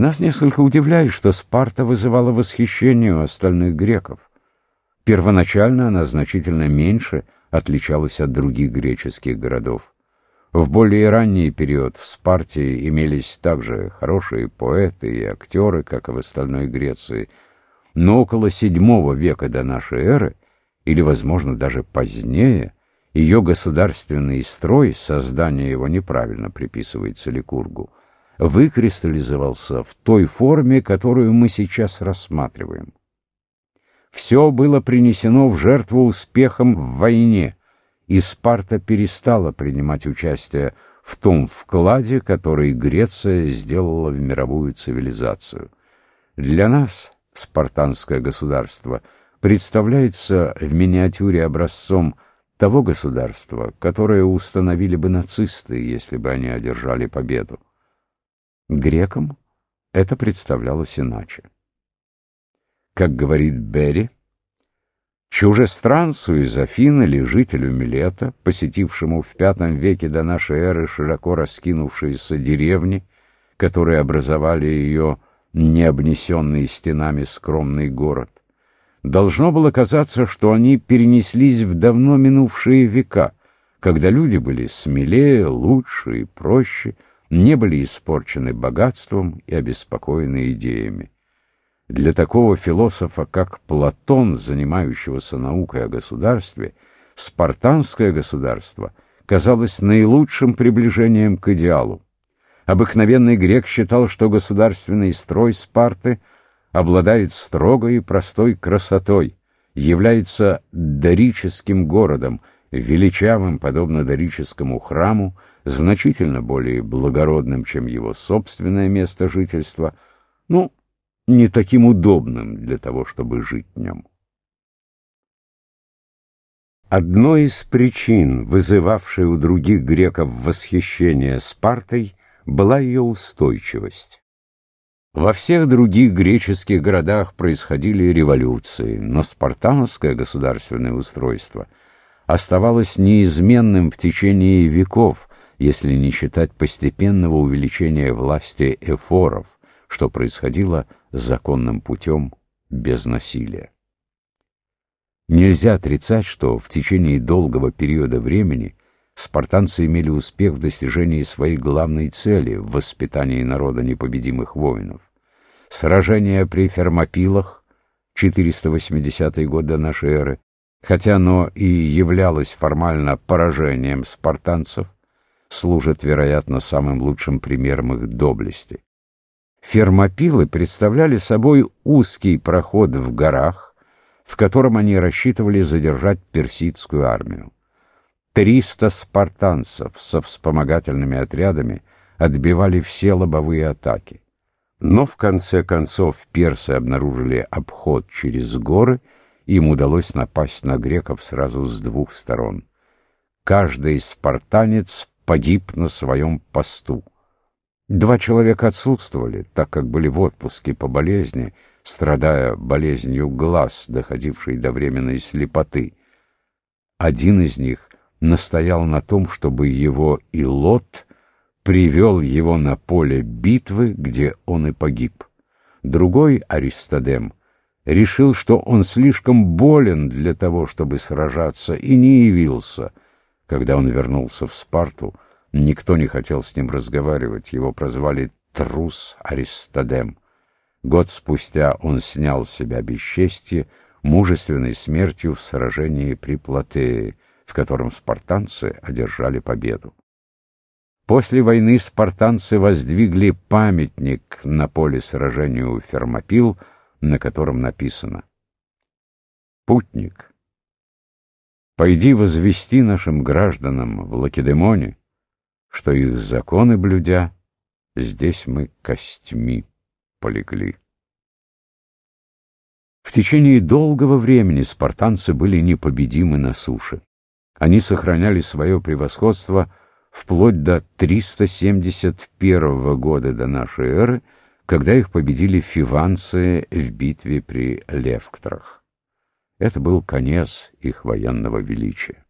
Нас несколько удивляет, что Спарта вызывала восхищение у остальных греков. Первоначально она значительно меньше отличалась от других греческих городов. В более ранний период в Спарте имелись также хорошие поэты и актеры, как и в остальной Греции, но около VII века до нашей эры, или, возможно, даже позднее, ее государственный строй, создание его неправильно приписывается Ликургу, выкристаллизовался в той форме, которую мы сейчас рассматриваем. Все было принесено в жертву успехом в войне, и Спарта перестала принимать участие в том вкладе, который Греция сделала в мировую цивилизацию. Для нас спартанское государство представляется в миниатюре образцом того государства, которое установили бы нацисты, если бы они одержали победу. Грекам это представлялось иначе. Как говорит Берри, чужестранцу из Афин или жителю Милета, посетившему в V веке до нашей эры широко раскинувшиеся деревни, которые образовали ее необнесенный стенами скромный город, должно было казаться, что они перенеслись в давно минувшие века, когда люди были смелее, лучше и проще, не были испорчены богатством и обеспокоены идеями. Для такого философа, как Платон, занимающегося наукой о государстве, спартанское государство казалось наилучшим приближением к идеалу. Обыкновенный грек считал, что государственный строй Спарты обладает строгой и простой красотой, является дорическим городом, величавым, подобно дорическому храму, значительно более благородным, чем его собственное место жительства, ну, не таким удобным для того, чтобы жить в нем. Одной из причин, вызывавшей у других греков восхищение Спартой, была ее устойчивость. Во всех других греческих городах происходили революции, но спартанское государственное устройство оставалось неизменным в течение веков, если не считать постепенного увеличения власти эфоров, что происходило законным путем без насилия. Нельзя отрицать, что в течение долгого периода времени спартанцы имели успех в достижении своей главной цели в воспитании народа непобедимых воинов. Сражение при Фермопилах, 480 год до нашей эры, хотя оно и являлось формально поражением спартанцев, служит, вероятно, самым лучшим примером их доблести. Фермопилы представляли собой узкий проход в горах, в котором они рассчитывали задержать персидскую армию. Триста спартанцев со вспомогательными отрядами отбивали все лобовые атаки. Но в конце концов персы обнаружили обход через горы, им удалось напасть на греков сразу с двух сторон. Каждый спартанец погиб на своем посту. Два человека отсутствовали, так как были в отпуске по болезни, страдая болезнью глаз, доходившей до временной слепоты. Один из них настоял на том, чтобы его Илот привел его на поле битвы, где он и погиб. Другой, Аристодем, решил, что он слишком болен для того, чтобы сражаться, и не явился. Когда он вернулся в Спарту, Никто не хотел с ним разговаривать, его прозвали «трус Аристодем». Год спустя он снял с себя бесчестье мужественной смертью в сражении при Платее, в котором спартанцы одержали победу. После войны спартанцы воздвигли памятник на поле сражения у Фермопил, на котором написано «Путник, пойди возвести нашим гражданам в Лакедемоне, что их законы блюдя, здесь мы костьми полегли. В течение долгого времени спартанцы были непобедимы на суше. Они сохраняли свое превосходство вплоть до 371 года до нашей эры, когда их победили фиванцы в битве при Левктрах. Это был конец их военного величия.